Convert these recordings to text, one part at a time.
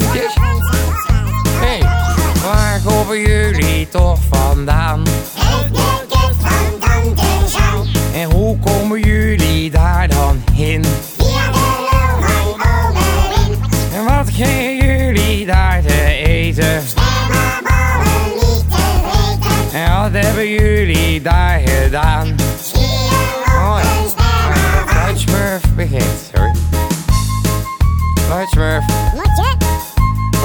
Hé, hey, waar komen jullie toch vandaan? Ik van. En hoe komen jullie daar dan Oberin. En wat gingen jullie daar te eten? En wat hebben jullie daar gedaan? Oh ja. begint, sorry. Moet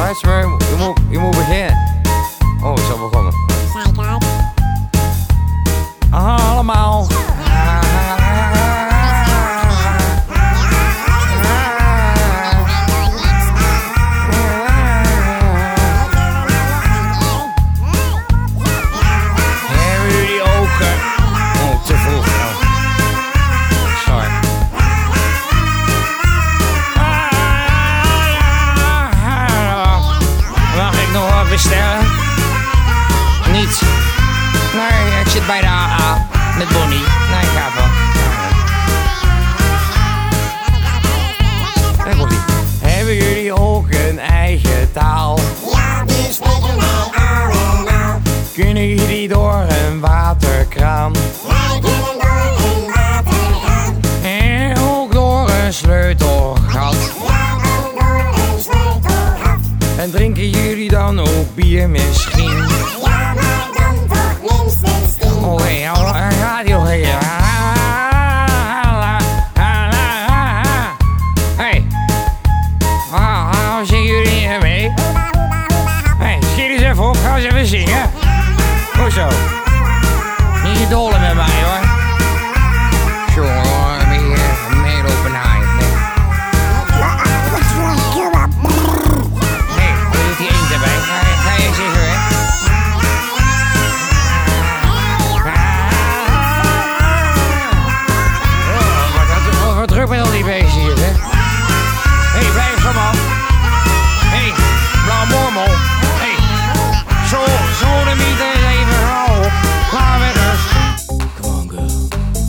Alright, Smurf, we move, we move ahead. Bestellen? Niets. Nee, ik zit bij de AA met Bonnie. Nee, ik ga wel. Hey, Bonnie. Hebben jullie ook een eigen taal? Ja, die spreken wij allemaal. Kunnen jullie door een waterkraan? En drinken jullie dan ook bier misschien? Ja, maar dan toch minstens tien. Oh, hey, oh, radio, hey. Hey. Ah, zingen jullie hier mee? Hey, schiet eens even op, ga eens even zingen. Hoezo?